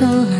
Jiwa yang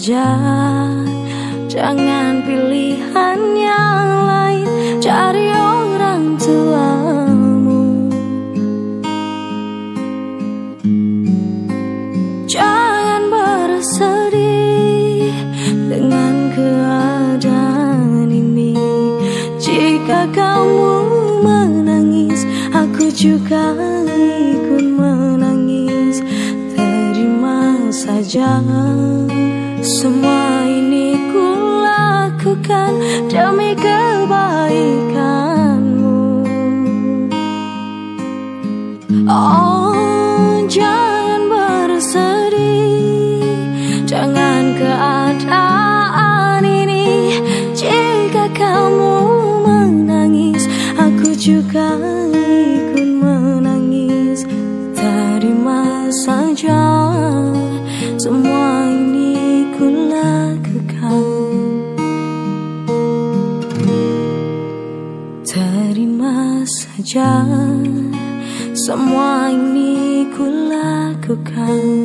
saja. Jangan pilihan yang lain. Cari orang tuamu. Jangan bersedih Dengan keadaan ini. Jika kamu menangis Aku juga ikut menangis. Terima saja Semua ini ku lakukan Demi kebaikanmu saja. Semua ini ku lakukan